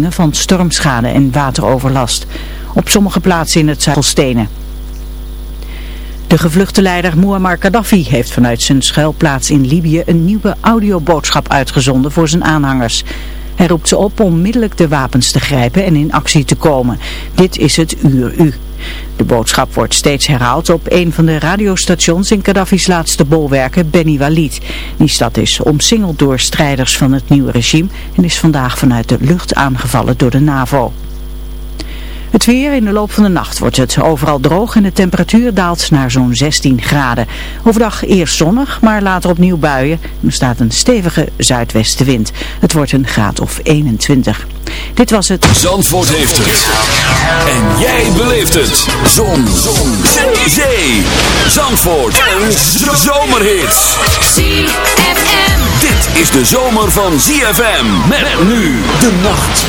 van stormschade en wateroverlast. Op sommige plaatsen in het Zuidelstenen. De gevluchte leider Muammar Gaddafi heeft vanuit zijn schuilplaats in Libië een nieuwe audioboodschap uitgezonden voor zijn aanhangers. Hij roept ze op om onmiddellijk de wapens te grijpen en in actie te komen. Dit is het uur u. De boodschap wordt steeds herhaald op een van de radiostations in Gaddafi's laatste bolwerken, Beni Walid. Die stad is omsingeld door strijders van het nieuwe regime en is vandaag vanuit de lucht aangevallen door de NAVO. Het weer in de loop van de nacht wordt het overal droog en de temperatuur daalt naar zo'n 16 graden. Overdag eerst zonnig, maar later opnieuw buien. Er staat een stevige zuidwestenwind. Het wordt een graad of 21. Dit was het. Zandvoort heeft het. En jij beleeft het. Zon. Zon. Zee. Zandvoort. En zomerhits. ZFM. Dit is de zomer van ZFM. Met nu de nacht.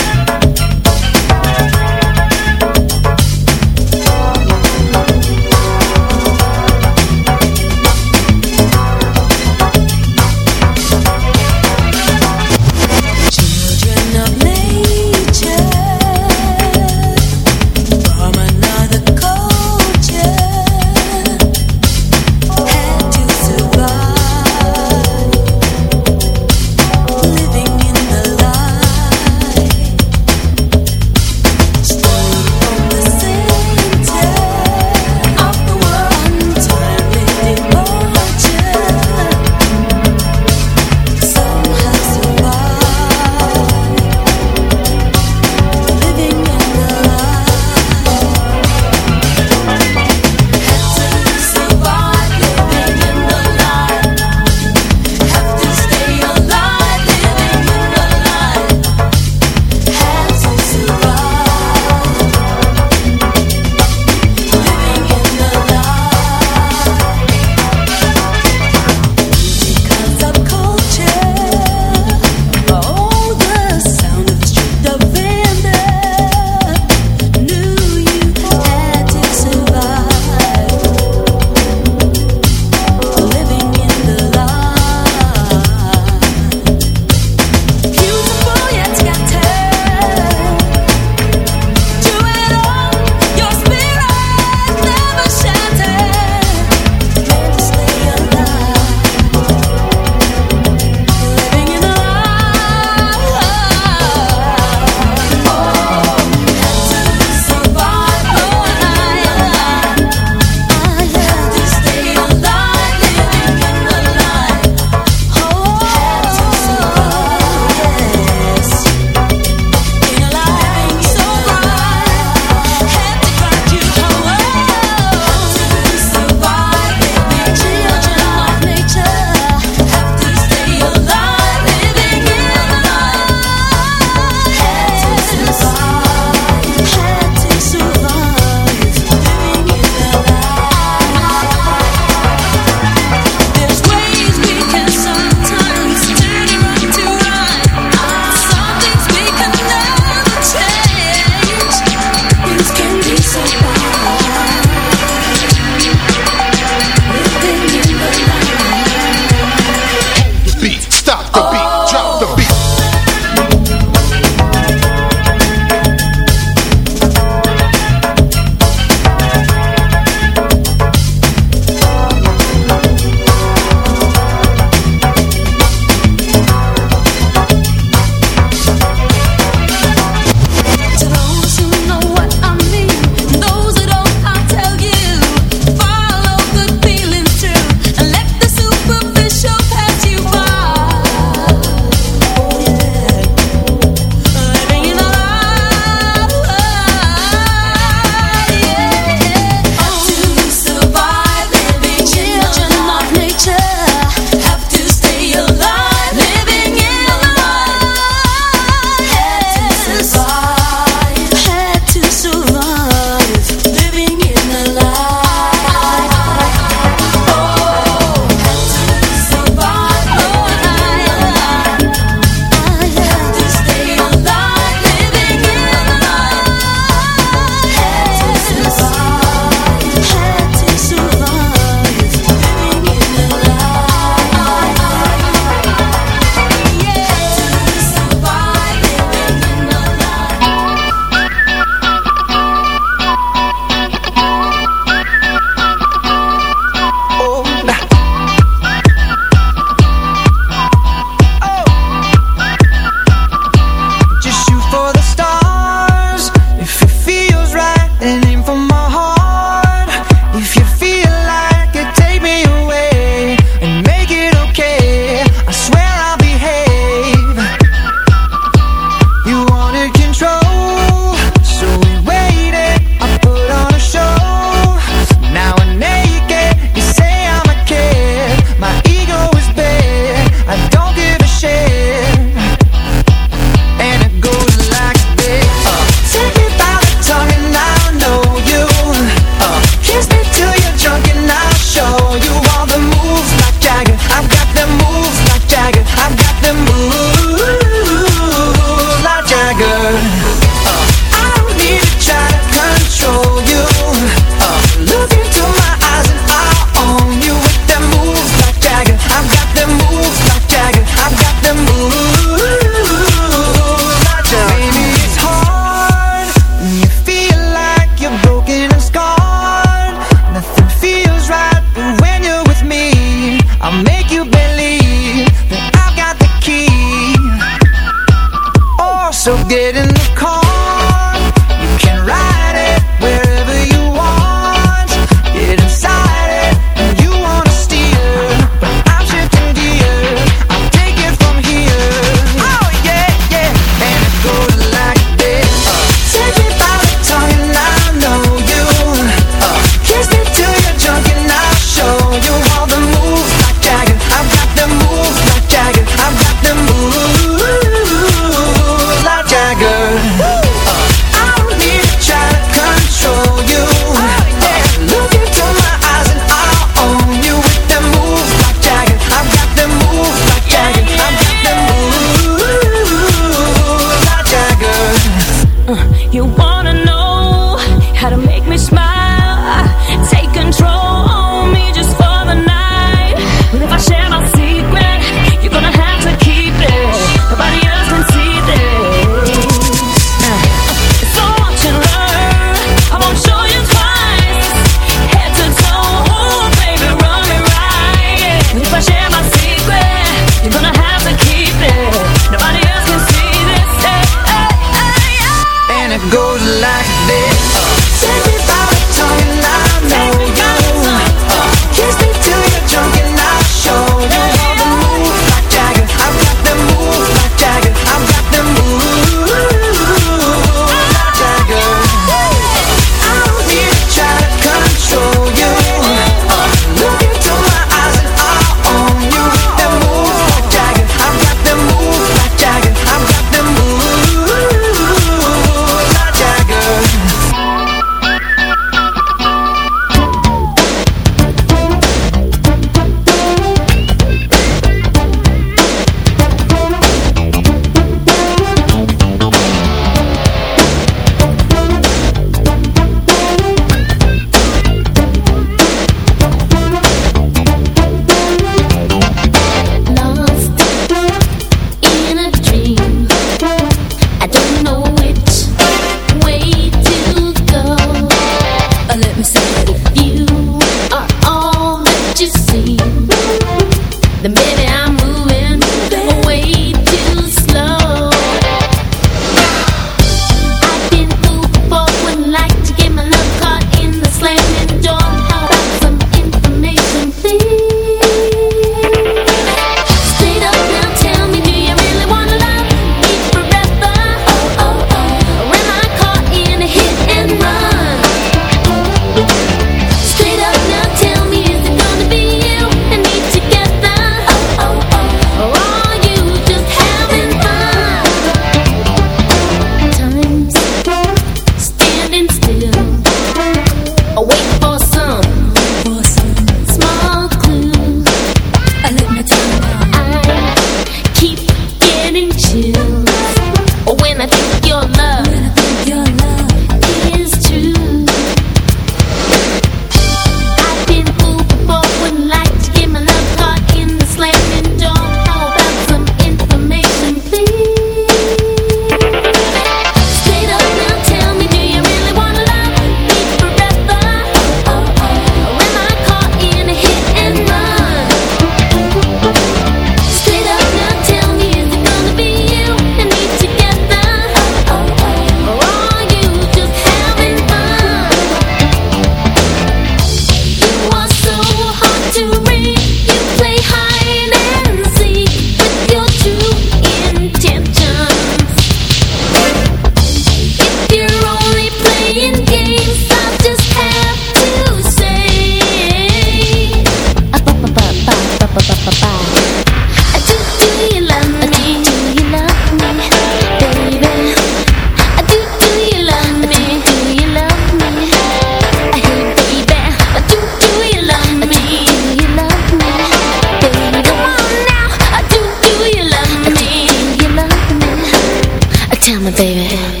Baby.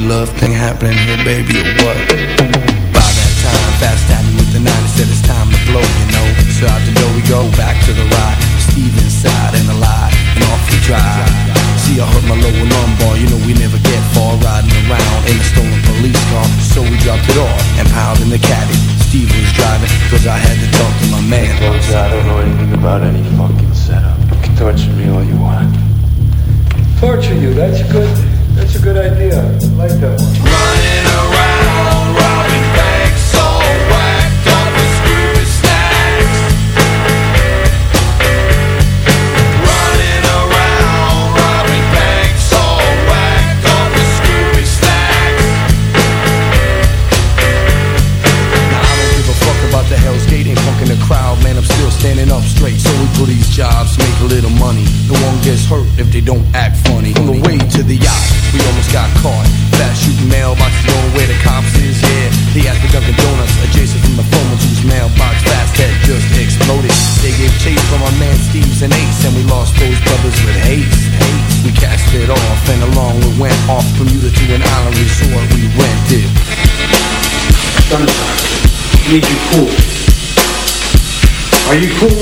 Love thing happening here, baby, do. Sometimes need you cool. Are you cool?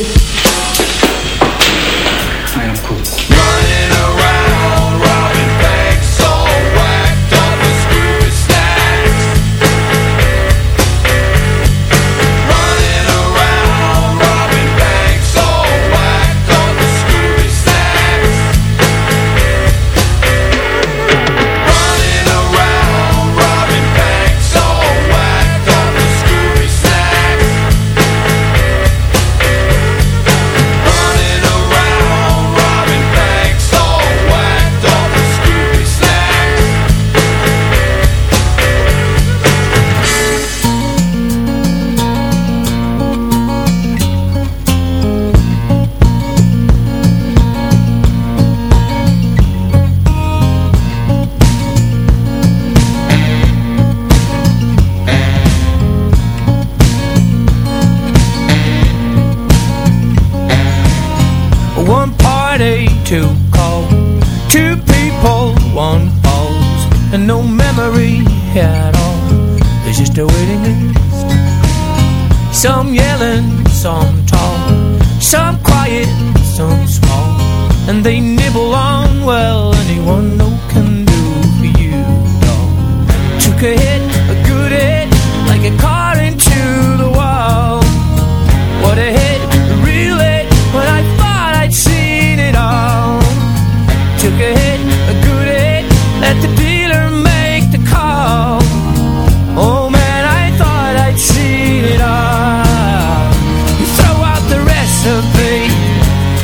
to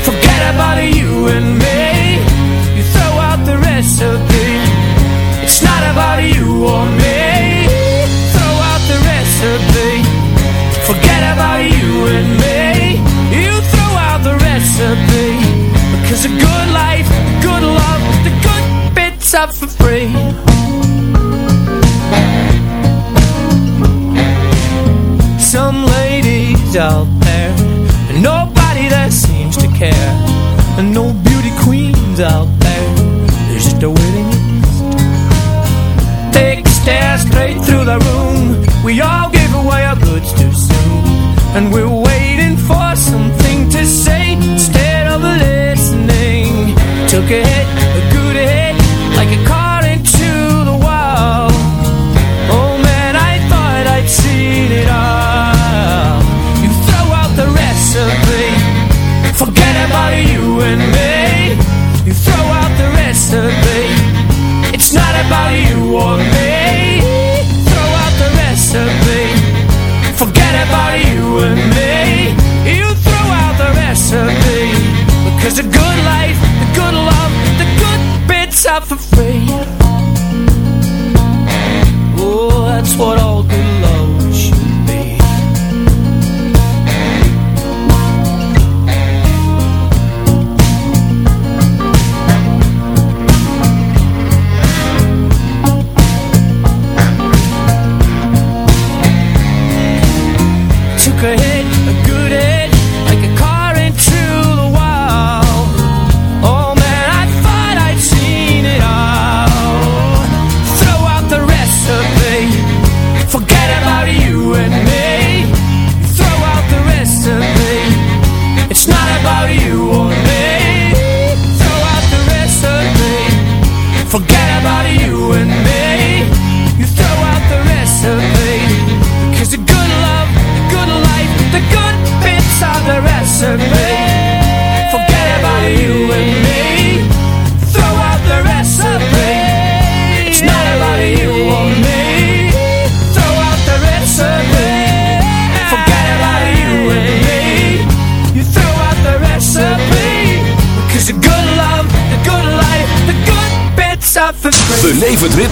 Forget about you and me. You throw out the recipe. It's not about you or me. Throw out the recipe. Forget about you and me. You throw out the recipe. Because a good life, good love The good bits are for free. Some ladies out There's out there. Just a waiting list Take a stare straight through the room. We all give away our goods too soon. And we're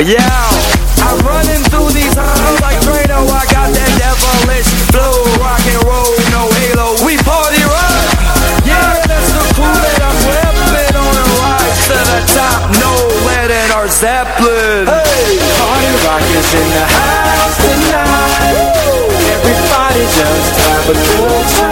Yeah, I'm running through these like I got that devilish flow, rock and roll, no halo. We party rock. Yeah, that's the cool that I'm on to the top. No Zeppelin. Party rock is in the house tonight. Everybody just have a good time.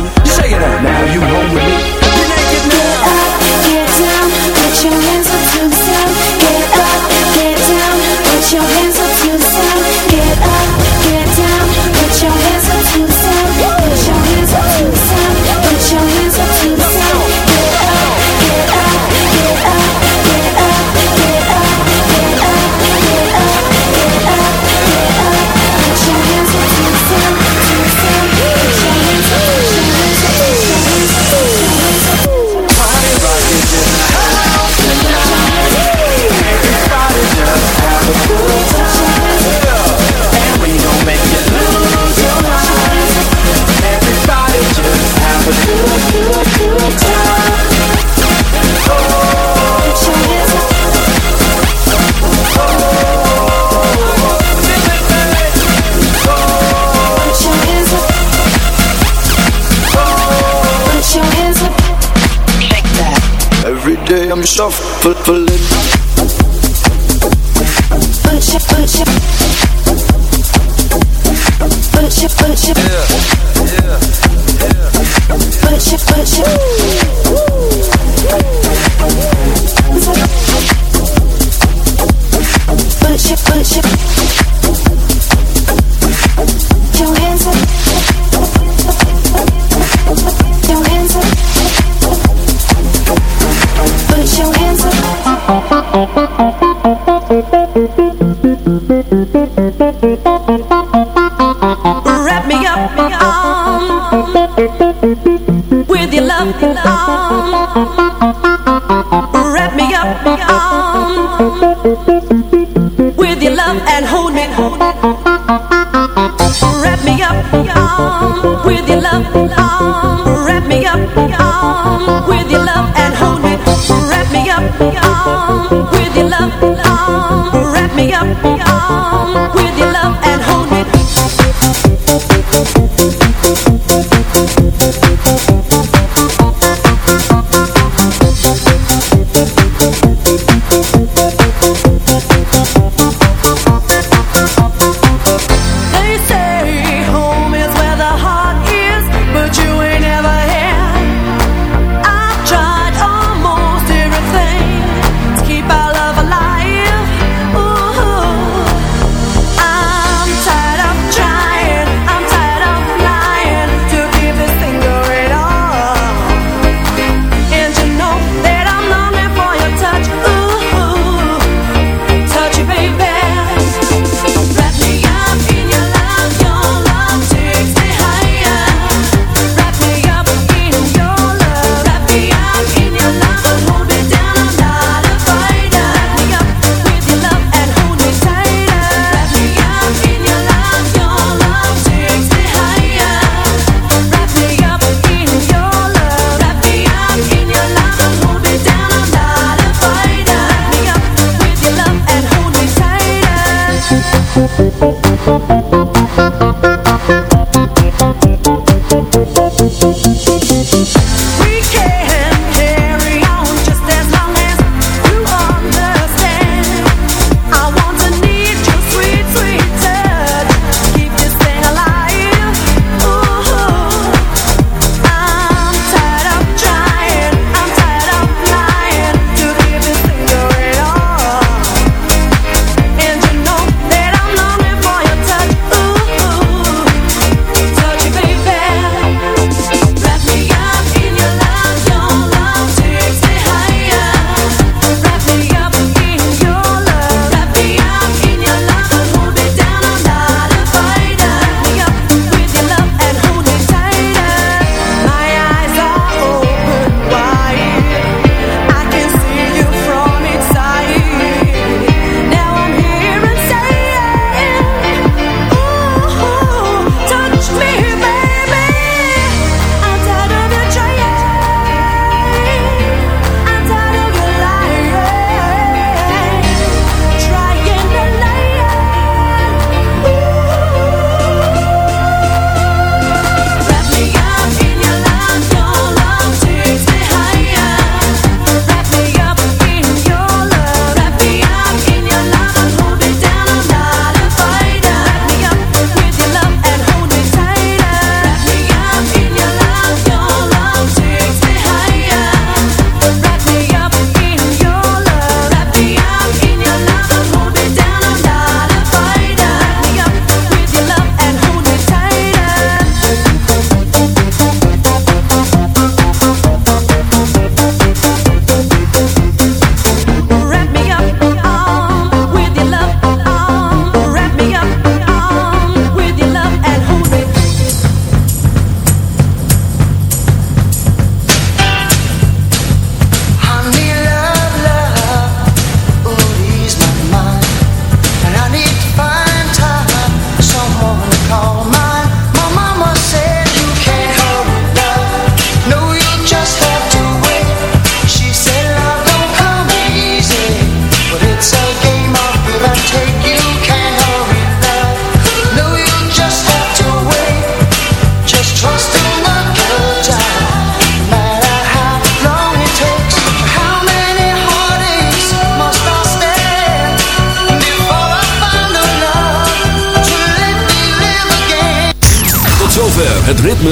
Ver,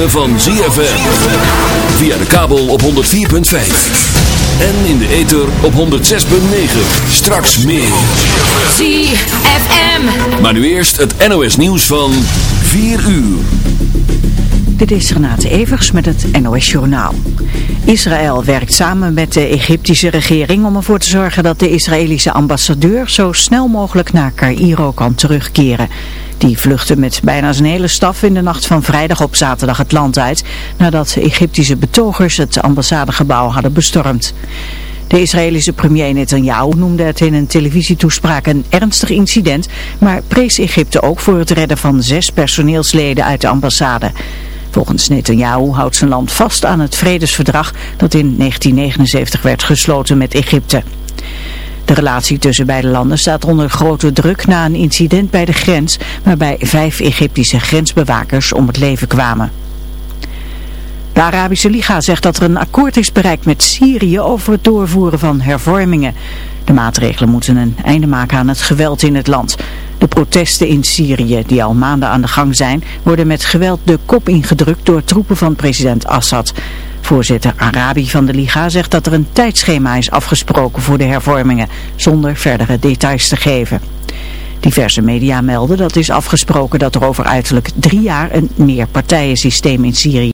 ritme van ZFM. Via de kabel op 104.5. En in de ether op 106.9. Straks meer. ZFM. Maar nu eerst het NOS nieuws van 4 uur. Dit is Renate Evers met het NOS Journaal. Israël werkt samen met de Egyptische regering om ervoor te zorgen dat de Israëlische ambassadeur zo snel mogelijk naar Cairo kan terugkeren. Die vluchtte met bijna zijn hele staf in de nacht van vrijdag op zaterdag het land uit, nadat Egyptische betogers het ambassadegebouw hadden bestormd. De Israëlische premier Netanyahu noemde het in een televisietoespraak een ernstig incident, maar prees Egypte ook voor het redden van zes personeelsleden uit de ambassade. Volgens Netanyahu houdt zijn land vast aan het vredesverdrag dat in 1979 werd gesloten met Egypte. De relatie tussen beide landen staat onder grote druk na een incident bij de grens waarbij vijf Egyptische grensbewakers om het leven kwamen. De Arabische Liga zegt dat er een akkoord is bereikt met Syrië over het doorvoeren van hervormingen. De maatregelen moeten een einde maken aan het geweld in het land. De protesten in Syrië, die al maanden aan de gang zijn, worden met geweld de kop ingedrukt door troepen van president Assad. Voorzitter Arabi van de Liga zegt dat er een tijdschema is afgesproken voor de hervormingen, zonder verdere details te geven. Diverse media melden dat is afgesproken dat er over uiterlijk drie jaar een meerpartijensysteem in Syrië